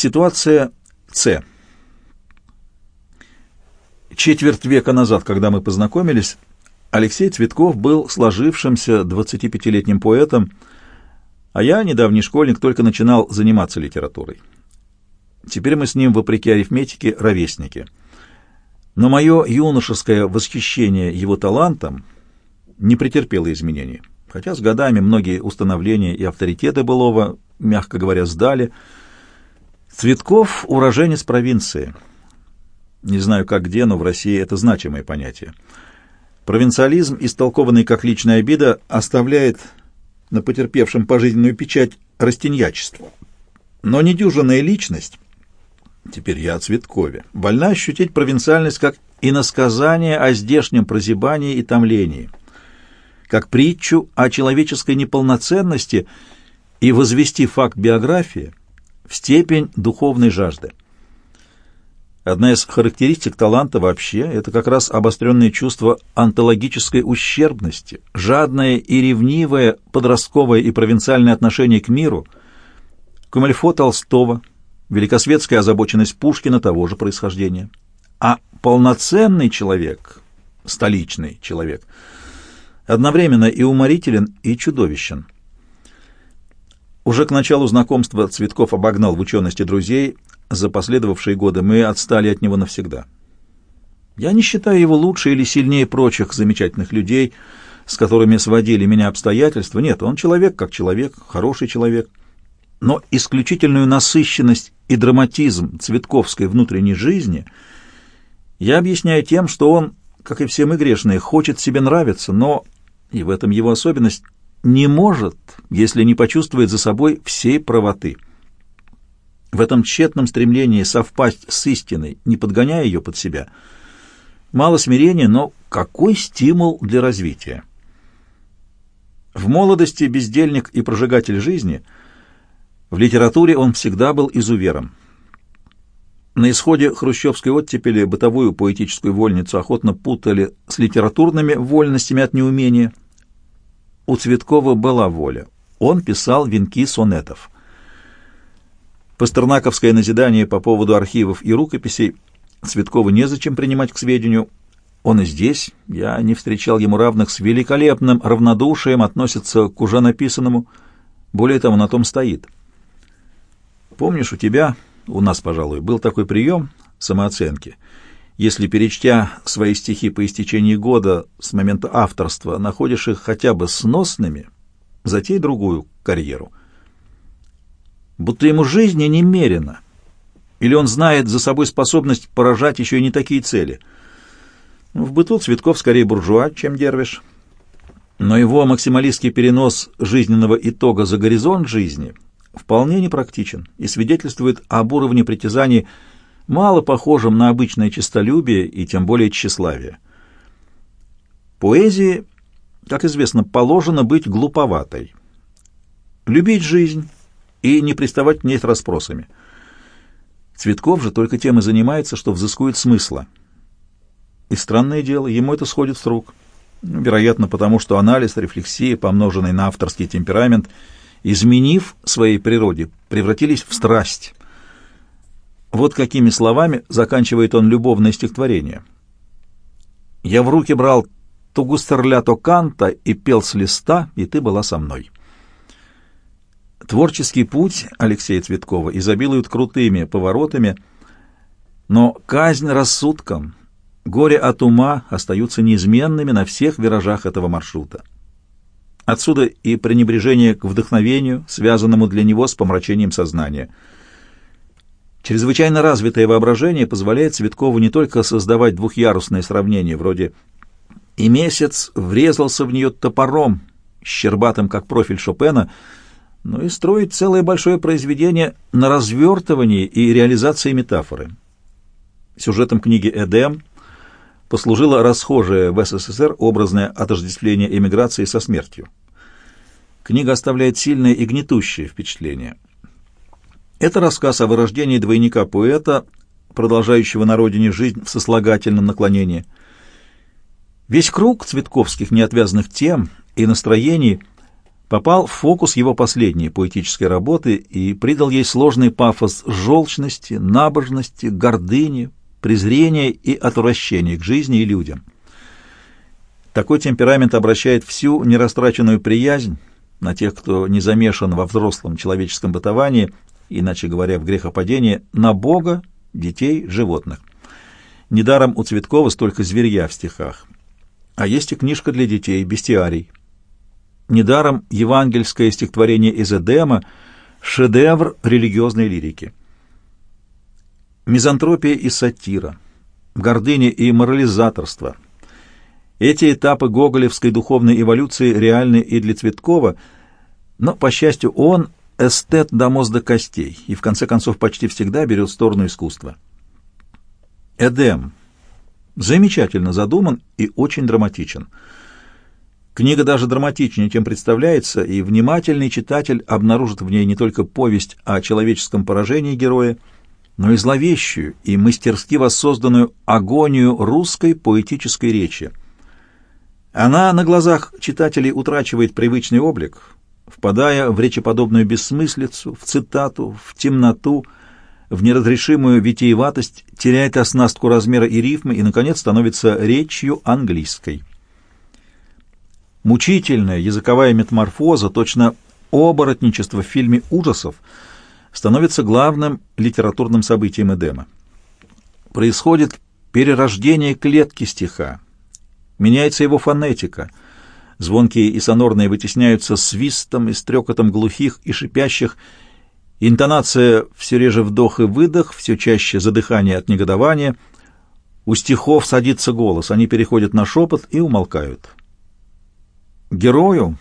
Ситуация С. Четверть века назад, когда мы познакомились, Алексей Цветков был сложившимся 25-летним поэтом, а я, недавний школьник, только начинал заниматься литературой. Теперь мы с ним, вопреки арифметике, ровесники. Но мое юношеское восхищение его талантом не претерпело изменений, хотя с годами многие установления и авторитеты былого, мягко говоря, сдали. Цветков — уроженец провинции. Не знаю, как где, но в России это значимое понятие — Провинциализм, истолкованный как личная обида, оставляет на потерпевшем пожизненную печать растеньячества. Но недюжинная личность, теперь я о Цветкове, вольна ощутить провинциальность как иносказание о здешнем прозябании и томлении, как притчу о человеческой неполноценности и возвести факт биографии в степень духовной жажды. Одна из характеристик таланта вообще — это как раз обостренное чувство антологической ущербности, жадное и ревнивое подростковое и провинциальное отношение к миру, Кумальфо Толстого, великосветская озабоченность Пушкина того же происхождения. А полноценный человек, столичный человек, одновременно и уморителен, и чудовищен. Уже к началу знакомства Цветков обогнал в учености друзей — за последовавшие годы мы отстали от него навсегда. Я не считаю его лучше или сильнее прочих замечательных людей, с которыми сводили меня обстоятельства. Нет, он человек как человек, хороший человек. Но исключительную насыщенность и драматизм цветковской внутренней жизни я объясняю тем, что он, как и все мы грешные, хочет себе нравиться, но, и в этом его особенность, не может, если не почувствует за собой всей правоты. В этом тщетном стремлении совпасть с истиной, не подгоняя ее под себя, мало смирения, но какой стимул для развития? В молодости бездельник и прожигатель жизни, в литературе он всегда был изувером. На исходе хрущевской оттепели бытовую поэтическую вольницу охотно путали с литературными вольностями от неумения. У Цветкова была воля. Он писал венки сонетов. Пастернаковское назидание по поводу архивов и рукописей Цветкову незачем принимать к сведению. Он и здесь, я не встречал ему равных, с великолепным равнодушием относится к уже написанному. Более того, на том стоит. Помнишь, у тебя, у нас, пожалуй, был такой прием самооценки. Если, перечтя свои стихи по истечении года с момента авторства, находишь их хотя бы сносными, затей другую карьеру — будто ему жизни немерено. Или он знает за собой способность поражать еще и не такие цели. Ну, в быту Цветков скорее буржуа, чем дервиш. Но его максималистский перенос жизненного итога за горизонт жизни вполне непрактичен и свидетельствует об уровне притязаний, мало похожем на обычное честолюбие и тем более тщеславие. Поэзии, как известно, положено быть глуповатой. Любить жизнь и не приставать к ней с расспросами. Цветков же только тем и занимается, что взыскует смысла. И странное дело, ему это сходит с рук. Вероятно, потому что анализ, рефлексия, помноженный на авторский темперамент, изменив своей природе, превратились в страсть. Вот какими словами заканчивает он любовное стихотворение. «Я в руки брал тугустерлято канта и пел с листа, и ты была со мной». Творческий путь Алексея Цветкова изобилует крутыми поворотами, но казнь рассудком, горе от ума остаются неизменными на всех виражах этого маршрута. Отсюда и пренебрежение к вдохновению, связанному для него с помрачением сознания. Чрезвычайно развитое воображение позволяет Цветкову не только создавать двухъярусные сравнения, вроде «и месяц врезался в нее топором, щербатым, как профиль Шопена», но и строить целое большое произведение на развертывании и реализации метафоры. Сюжетом книги «Эдем» послужило расхожее в СССР образное отождествление эмиграции со смертью. Книга оставляет сильное и гнетущее впечатление. Это рассказ о вырождении двойника поэта, продолжающего на родине жизнь в сослагательном наклонении. Весь круг цветковских неотвязанных тем и настроений – попал в фокус его последней поэтической работы и придал ей сложный пафос желчности, набожности, гордыни, презрения и отвращения к жизни и людям. Такой темперамент обращает всю нерастраченную приязнь на тех, кто не замешан во взрослом человеческом бытовании, иначе говоря, в грехопадении, на Бога, детей, животных. Недаром у Цветкова столько зверья в стихах. А есть и книжка для детей, бестиарий. Недаром евангельское стихотворение из Эдема — шедевр религиозной лирики. Мизантропия и сатира, гордыня и морализаторство — эти этапы гоголевской духовной эволюции реальны и для Цветкова, но, по счастью, он эстет до мозга костей и, в конце концов, почти всегда берет сторону искусства. Эдем. Замечательно задуман и очень драматичен. Книга даже драматичнее, чем представляется, и внимательный читатель обнаружит в ней не только повесть о человеческом поражении героя, но и зловещую и мастерски воссозданную агонию русской поэтической речи. Она на глазах читателей утрачивает привычный облик, впадая в речеподобную бессмыслицу, в цитату, в темноту, в неразрешимую витиеватость, теряет оснастку размера и рифмы и, наконец, становится речью английской. Мучительная языковая метаморфоза, точно оборотничество в фильме ужасов, становится главным литературным событием Эдема. Происходит перерождение клетки стиха, Меняется его фонетика. Звонкие и сонорные вытесняются свистом и стрекотом глухих и шипящих. Интонация все реже вдох и выдох, все чаще задыхание от негодования. У стихов садится голос, они переходят на шепот и умолкают. Герою,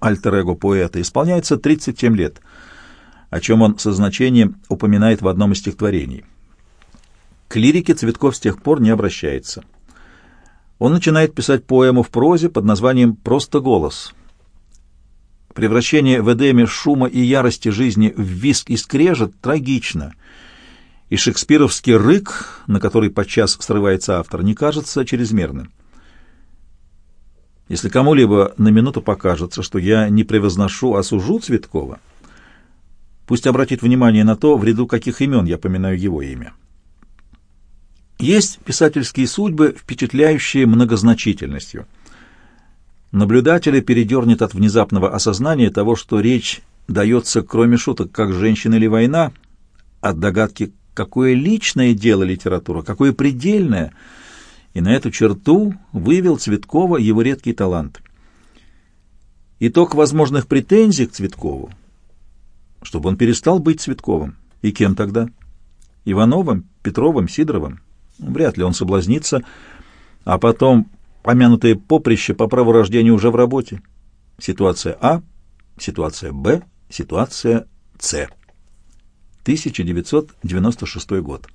альтер-эго поэта, исполняется 37 лет, о чем он со значением упоминает в одном из стихотворений. К лирике Цветков с тех пор не обращается он начинает писать поэму в прозе под названием «Просто голос». Превращение в Эдеме шума и ярости жизни в виск и скрежет трагично, и шекспировский рык, на который подчас срывается автор, не кажется чрезмерным. Если кому-либо на минуту покажется, что я не превозношу, а сужу Цветкова, пусть обратит внимание на то, в ряду каких имен я поминаю его имя. Есть писательские судьбы, впечатляющие многозначительностью. Наблюдателя передернет от внезапного осознания того, что речь дается, кроме шуток, как «женщина» или «война», от догадки, какое личное дело литература, какое предельное, и на эту черту вывел Цветкова его редкий талант. Итог возможных претензий к Цветкову, чтобы он перестал быть Цветковым. И кем тогда? Ивановым, Петровым, Сидоровым? Вряд ли он соблазнится, а потом помянутое поприще по праву рождения уже в работе. Ситуация А, ситуация Б, ситуация С. 1996 год.